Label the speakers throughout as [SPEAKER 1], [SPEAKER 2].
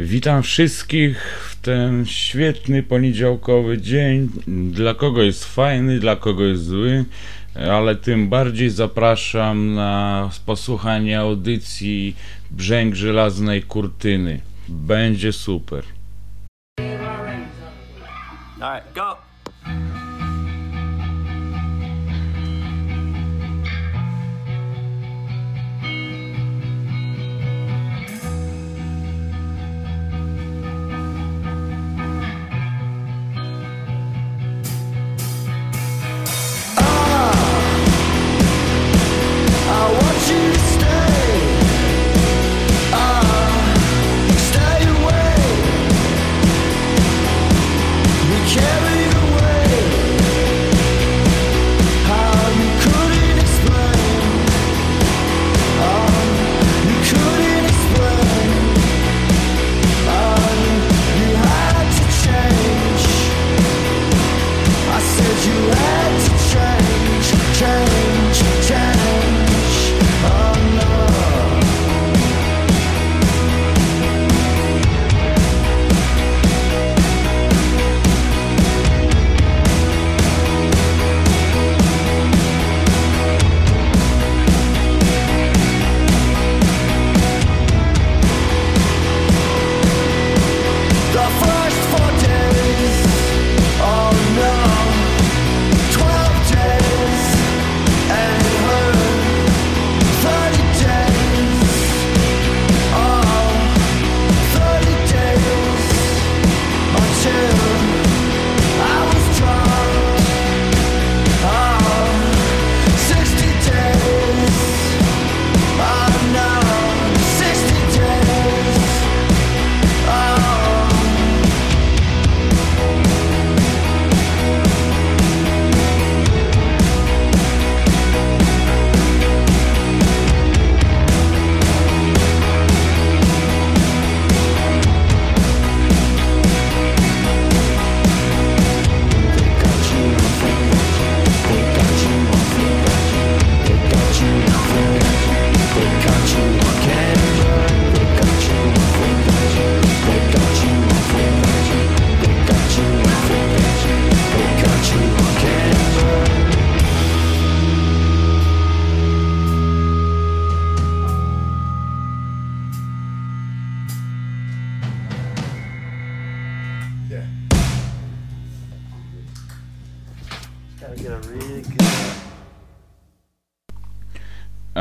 [SPEAKER 1] Witam wszystkich w ten świetny poniedziałkowy dzień. Dla kogo jest fajny, dla kogo jest zły, ale tym bardziej zapraszam na posłuchanie audycji Brzęk Żelaznej Kurtyny. Będzie super.
[SPEAKER 2] Alright, go.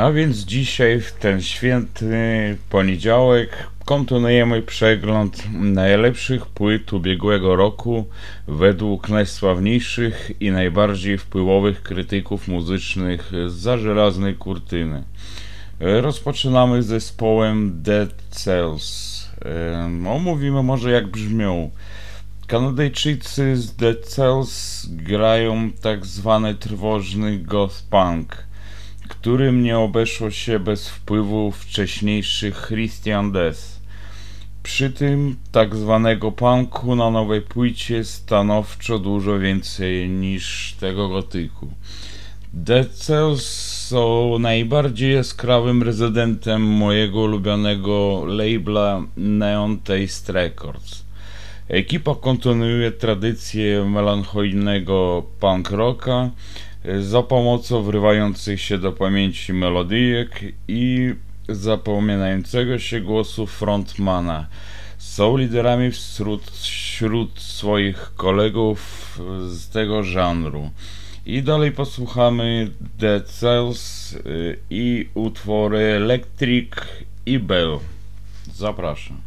[SPEAKER 2] A
[SPEAKER 1] więc dzisiaj, w ten święty poniedziałek, kontynuujemy przegląd najlepszych płyt ubiegłego roku według najsławniejszych i najbardziej wpływowych krytyków muzycznych za żelaznej kurtyny. Rozpoczynamy z zespołem Dead Cells. Omówimy może jak brzmią. Kanadyjczycy z Dead Cells grają tak zwany trwożny goth punk którym nie obeszło się bez wpływu wcześniejszych Christian Death. Przy tym tak zwanego punku na nowej płycie stanowczo dużo więcej niż tego gotyku. Dead Cells są najbardziej jaskrawym rezydentem mojego ulubionego labela Neon Taste Records. Ekipa kontynuuje tradycję melancholijnego punk rocka, za pomocą wrywających się do pamięci melodyjek i zapominającego się głosu frontmana. Są liderami wśród, wśród swoich kolegów z tego żanru. I dalej posłuchamy Dead Cells y, i utwory Electric i Bell. Zapraszam.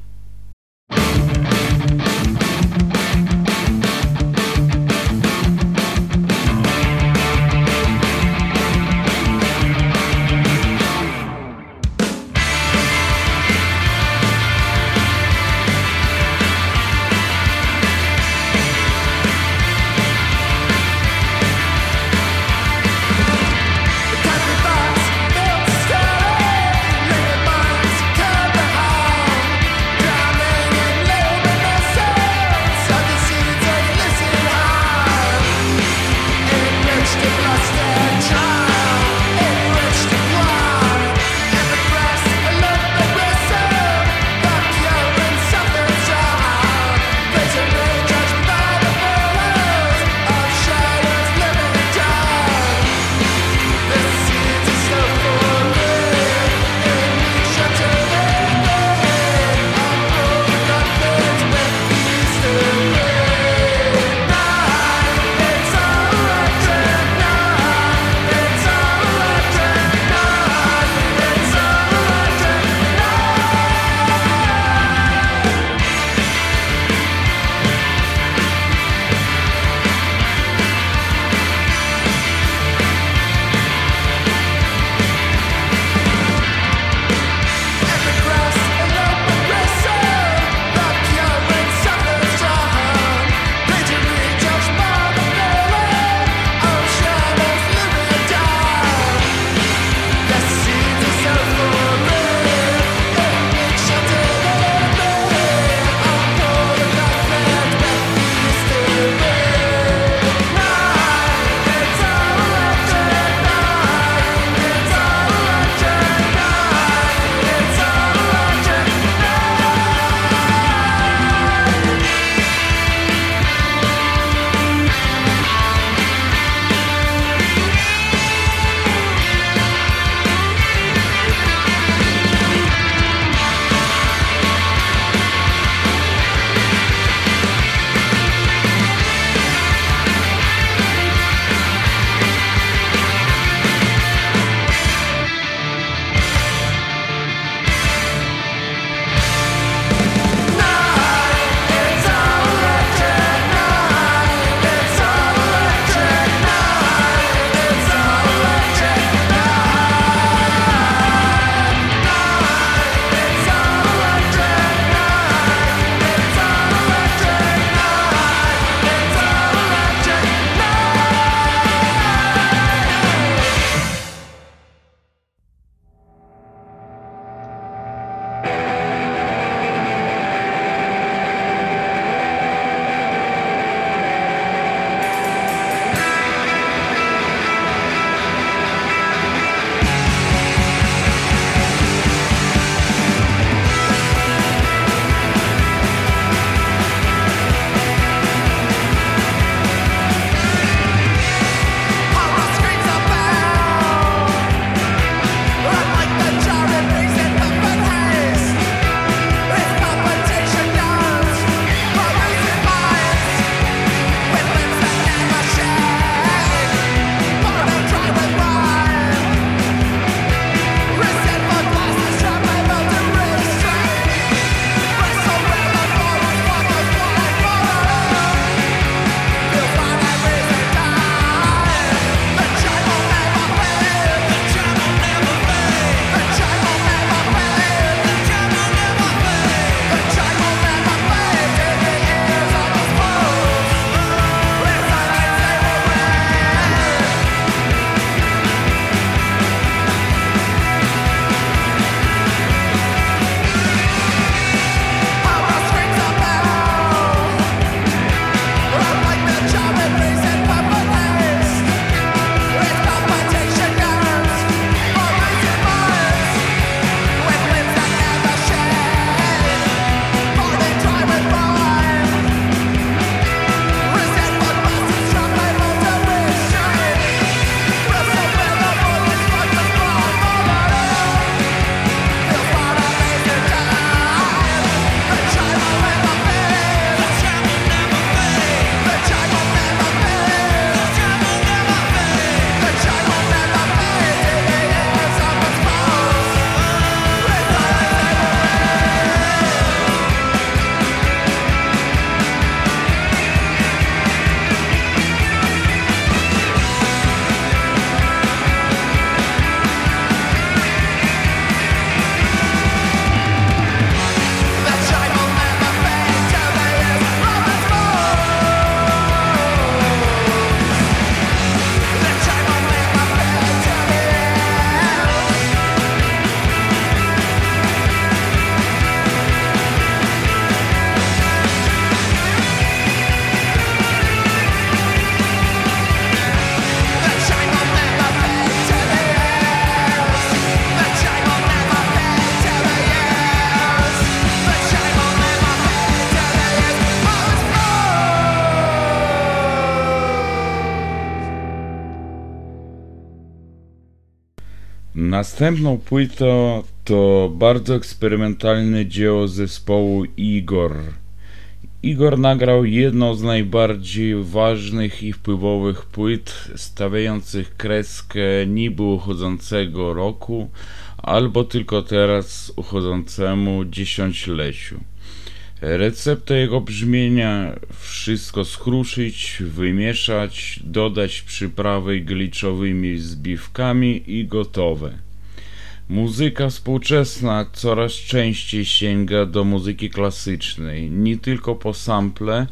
[SPEAKER 1] Następną płytą to bardzo eksperymentalne dzieło zespołu Igor. Igor nagrał jedną z najbardziej ważnych i wpływowych płyt stawiających kreskę niby uchodzącego roku, albo tylko teraz uchodzącemu dziesięcioleciu. Recepta jego brzmienia wszystko skruszyć, wymieszać, dodać przyprawy gliczowymi zbiwkami i gotowe. Muzyka współczesna coraz częściej sięga do muzyki klasycznej, nie tylko po sample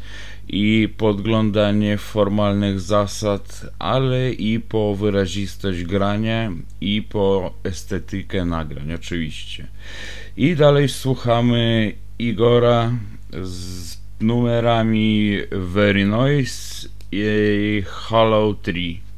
[SPEAKER 1] i podglądanie formalnych zasad, ale i po wyrazistość grania i po estetykę nagrań, oczywiście. I dalej słuchamy Igora z numerami Very Noise i Hollow
[SPEAKER 3] 3.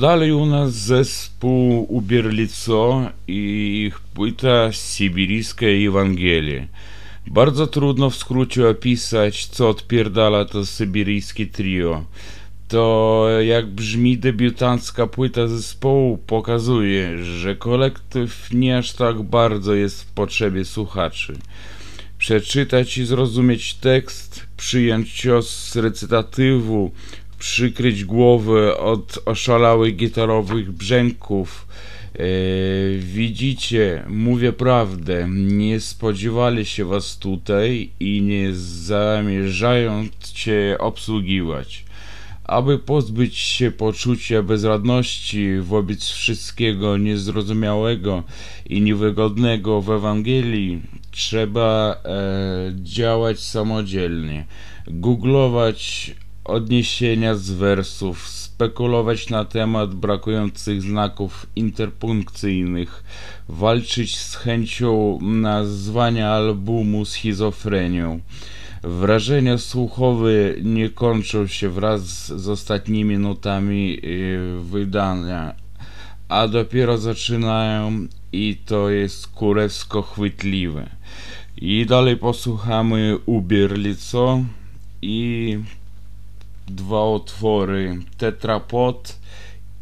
[SPEAKER 1] Dalej u nas zespół Ubierlico i ich płyta Sybiryjska Ewangelia. Bardzo trudno w skrócie opisać, co odpierdala to sybiryjskie trio. To jak brzmi debiutancka płyta zespołu pokazuje, że kolektyw nie aż tak bardzo jest w potrzebie słuchaczy. Przeczytać i zrozumieć tekst, przyjąć cios z recytatywu, przykryć głowę od oszalałych gitarowych brzęków. E, widzicie, mówię prawdę, nie spodziewali się was tutaj i nie zamierzają cię obsługiwać. Aby pozbyć się poczucia bezradności wobec wszystkiego niezrozumiałego i niewygodnego w Ewangelii, trzeba e, działać samodzielnie, googlować odniesienia z wersów, spekulować na temat brakujących znaków interpunkcyjnych, walczyć z chęcią nazwania albumu schizofrenią. Wrażenia słuchowe nie kończą się wraz z ostatnimi nutami y, wydania, a dopiero zaczynają i to jest kurewsko chwytliwe. I dalej posłuchamy Ubierlico i dwa utwory Tetrapod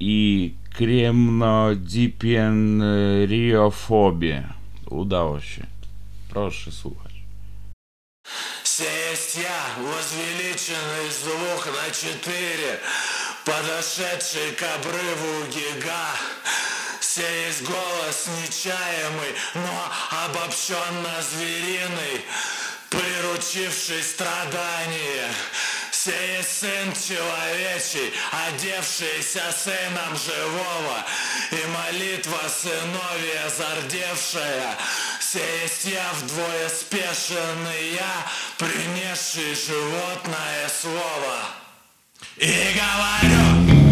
[SPEAKER 1] i Kremnodipienriofobie. Udało się. Proszę słuchać.
[SPEAKER 4] Сесть я, возвеличенный двух на четыре, подошедший к обрыву гига. Сесть голос нечаемый, но обобщенно звериный, приручивший страдания. Сей сын человечий, одевшийся сыном живого, и молитва сыновья зардевшая, Сесть я вдвое спешенный я, принесший животное слово. И говорю,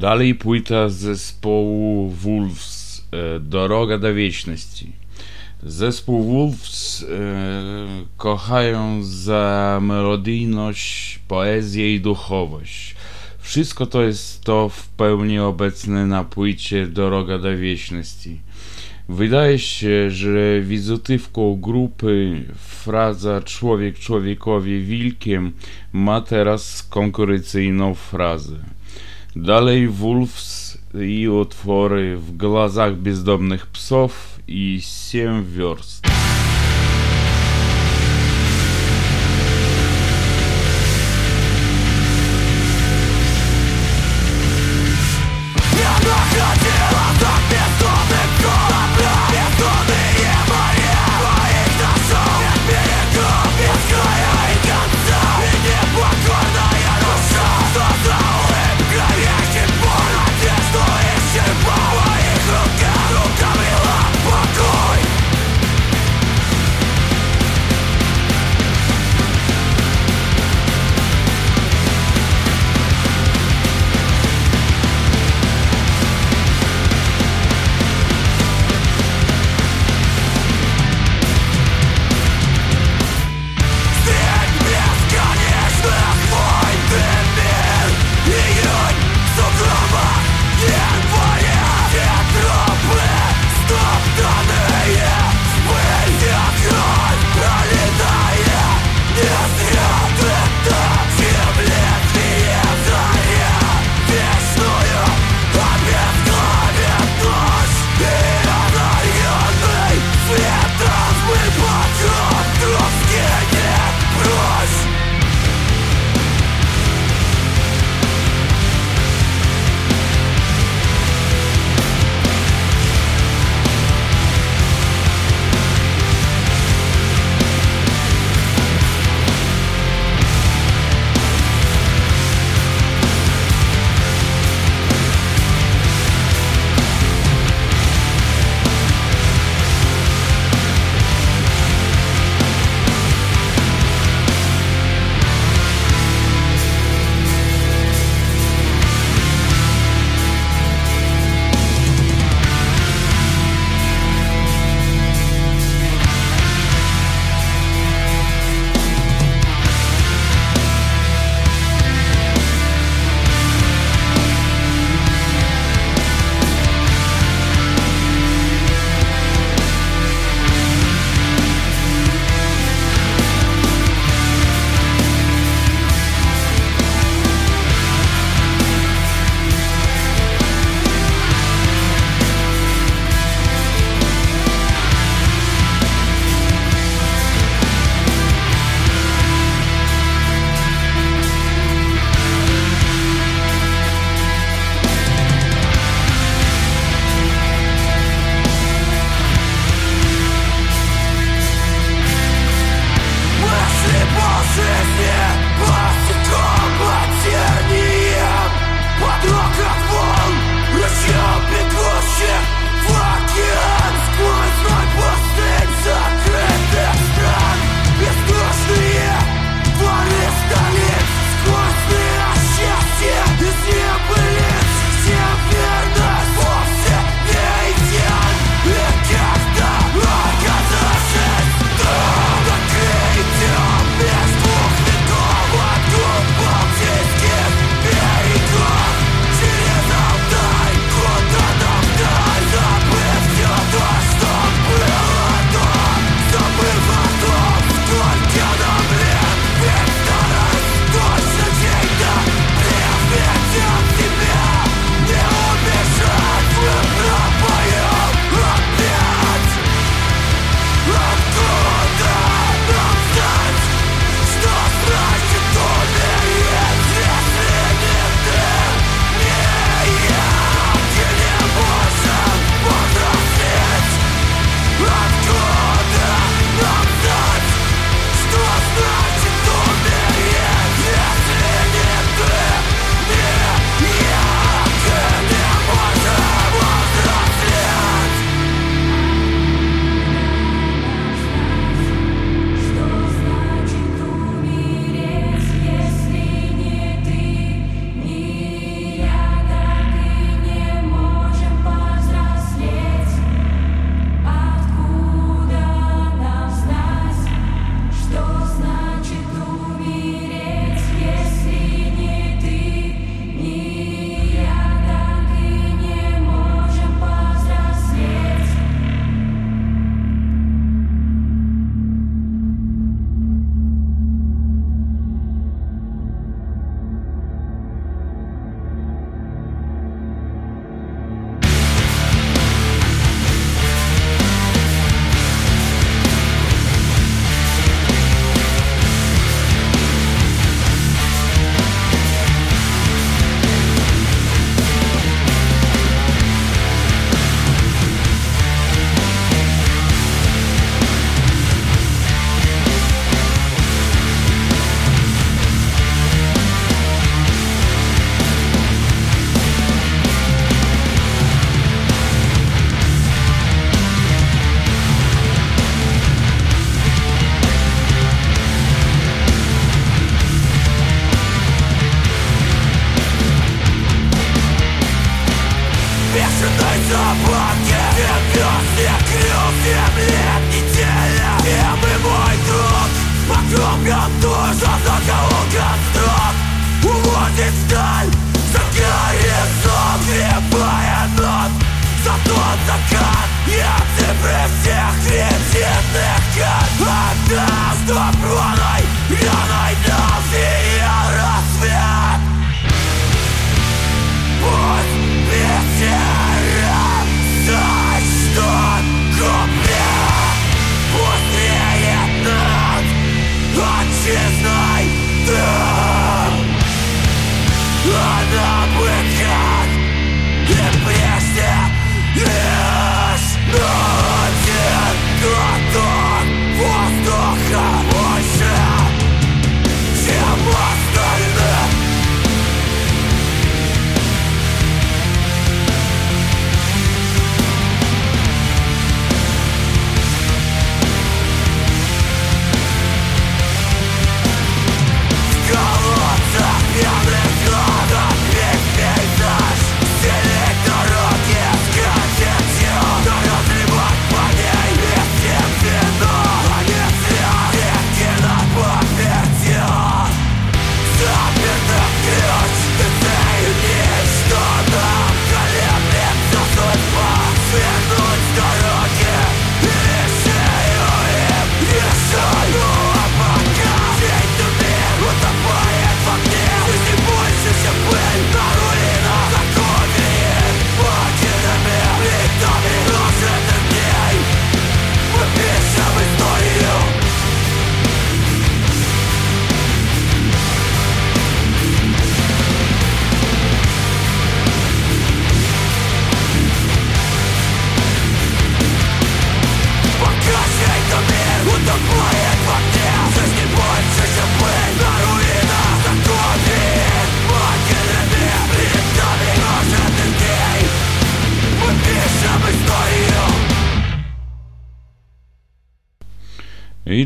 [SPEAKER 1] Dalej płyta zespołu Wolves e, Droga do Wieczności. Zespół Wolves e, kochają za melodyjność, poezję i duchowość. Wszystko to jest to w pełni obecne na płycie Droga do Wieczności. Wydaje się, że wizytywką grupy fraza człowiek człowiekowi wilkiem ma teraz konkurencyjną frazę. Dalej Wolves i utwory w glazach bezdomnych psów i Siem Wiorst.
[SPEAKER 3] Я
[SPEAKER 1] теперь всех ведь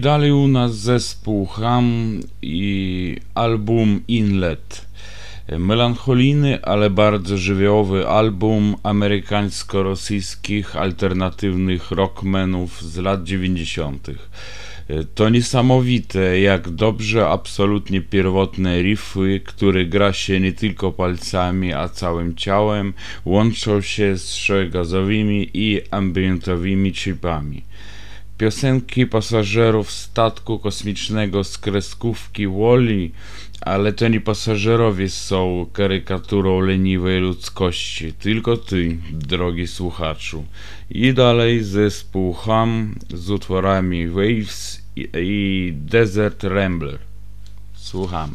[SPEAKER 1] dalej u nas zespół Ham i album Inlet. Melancholijny, ale bardzo żywiołowy album amerykańsko-rosyjskich alternatywnych rockmenów z lat 90. To niesamowite, jak dobrze absolutnie pierwotne riffy, które gra się nie tylko palcami, a całym ciałem, łączą się z gazowymi i ambientowymi chipami. Piosenki pasażerów statku kosmicznego z kreskówki Wally, ale to nie pasażerowie są karykaturą leniwej ludzkości, tylko ty, drogi słuchaczu. I dalej zespół Ham z utworami Waves i, i Desert Rambler. Słuchamy.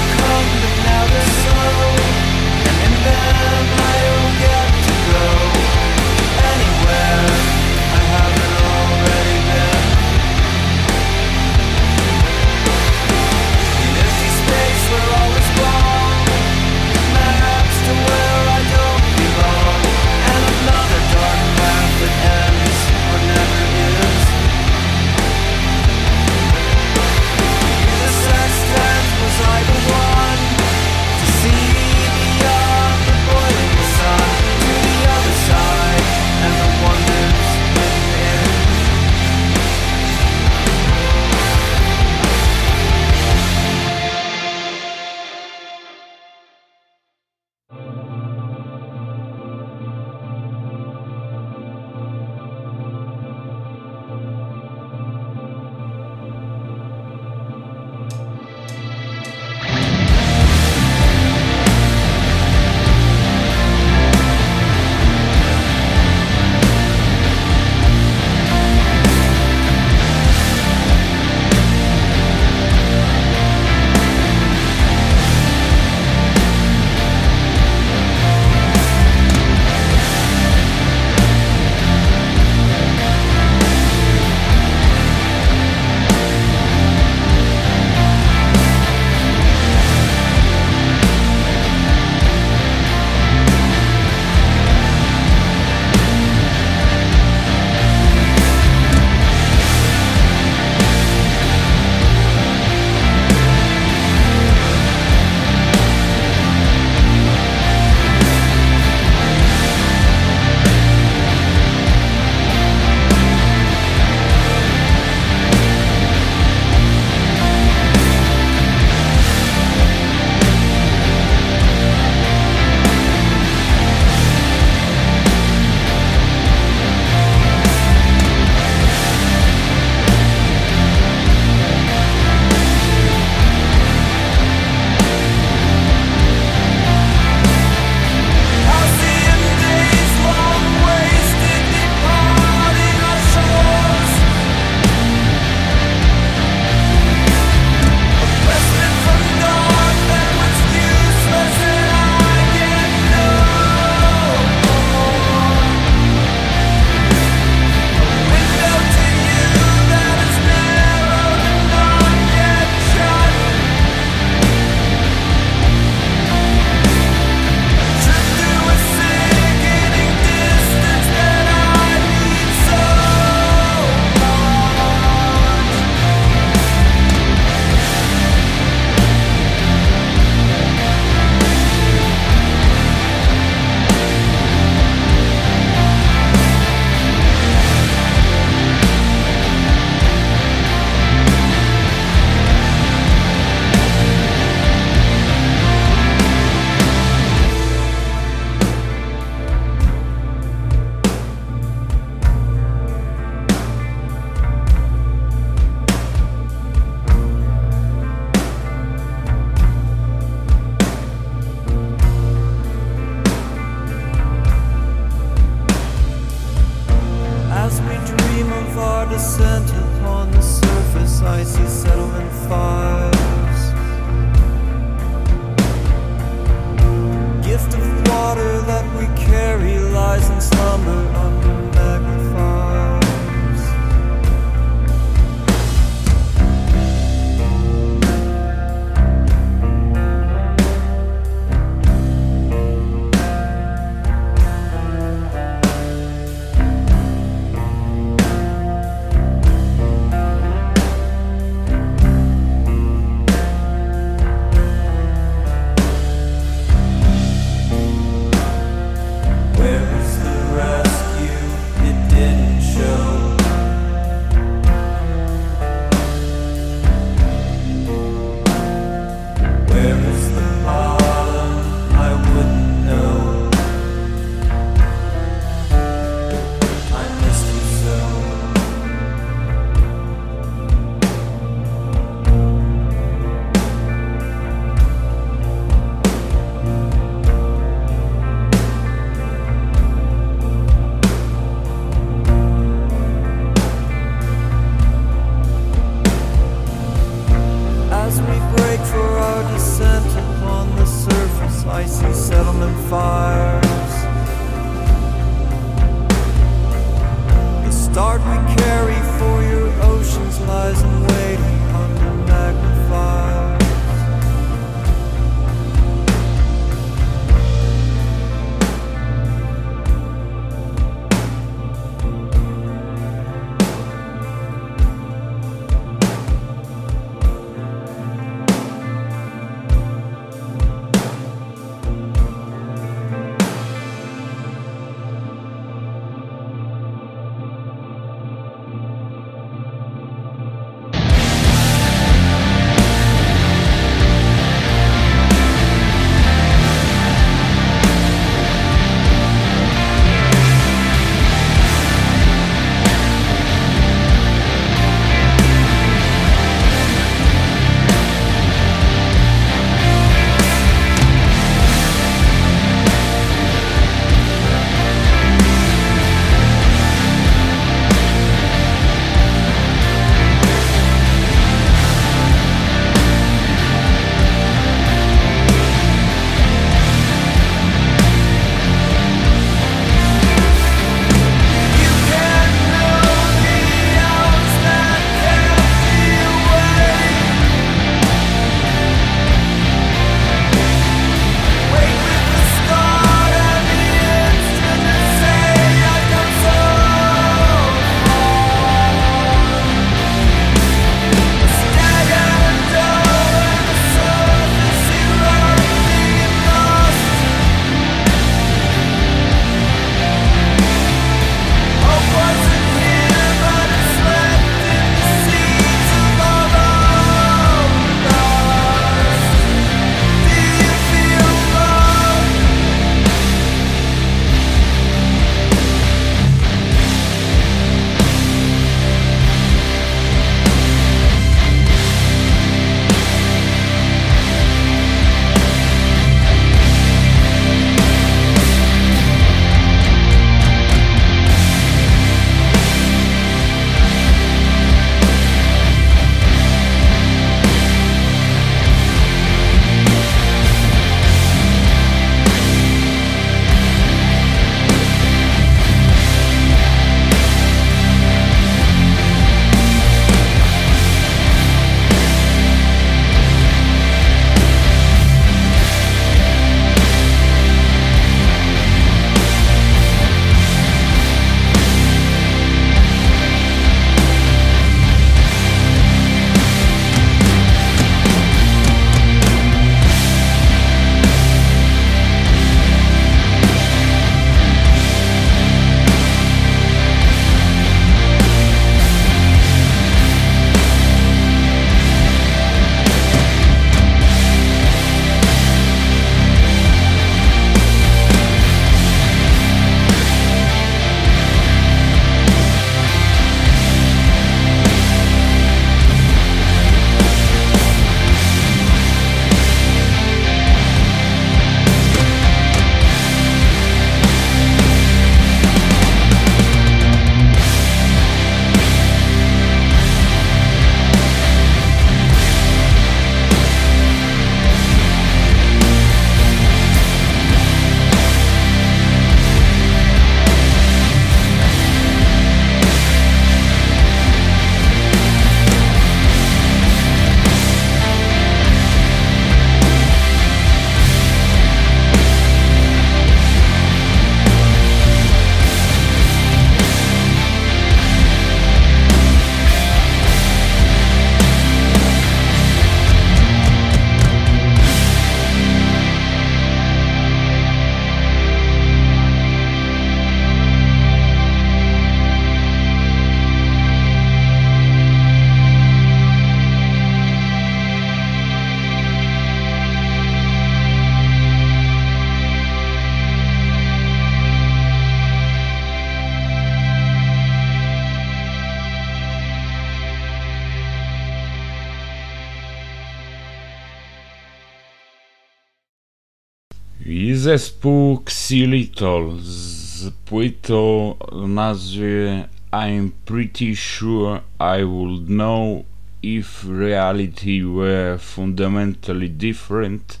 [SPEAKER 1] Zespół Xylitol z płytą nazwie I'm pretty sure I would know if reality were fundamentally different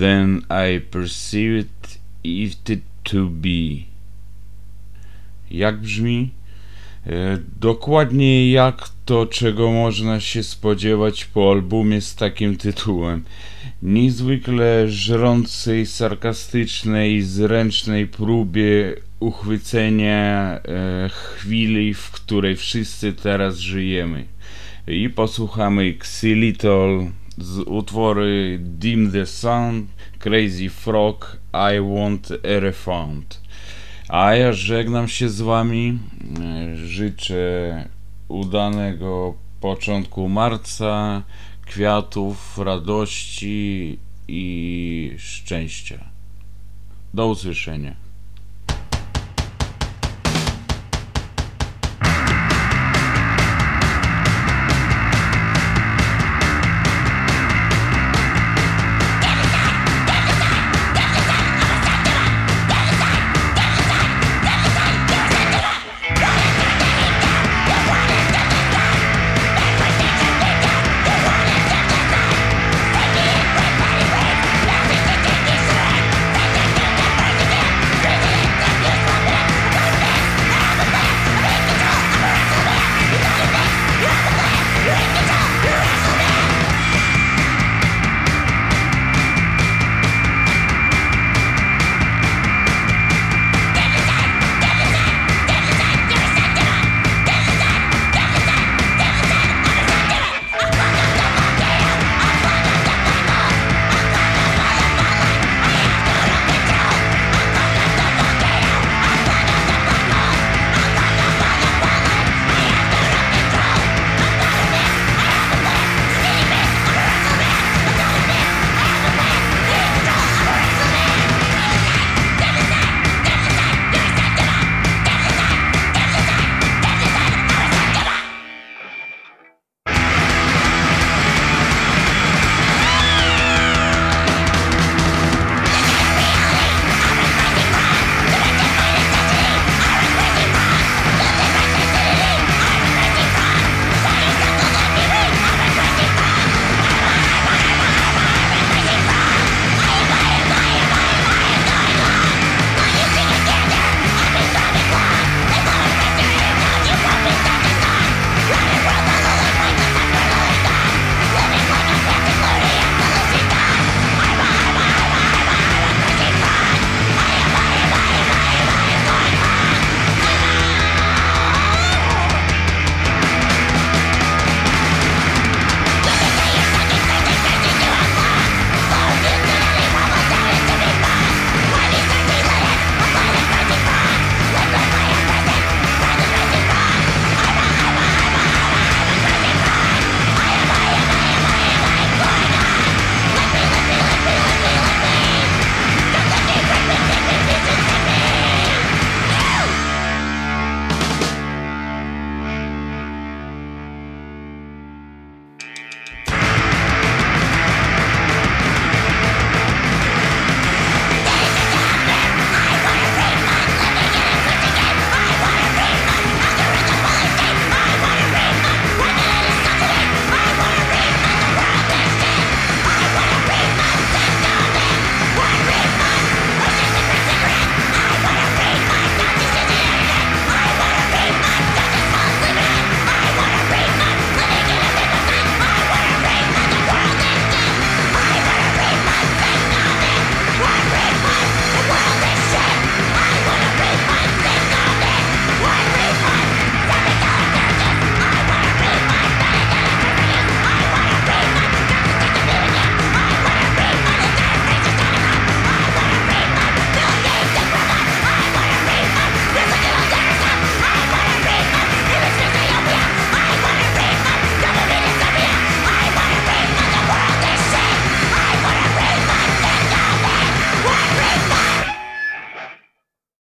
[SPEAKER 1] than I perceived it to be. Jak brzmi? E, dokładnie jak to, czego można się spodziewać po albumie z takim tytułem. Niezwykle żrącej, sarkastycznej zręcznej próbie uchwycenia e, chwili, w której wszyscy teraz żyjemy. I posłuchamy Xylitol z utwory Dim the Sun, Crazy Frog, I Want a Refund. A ja żegnam się z wami. E, Życzę udanego początku marca, kwiatów, radości i szczęścia. Do usłyszenia.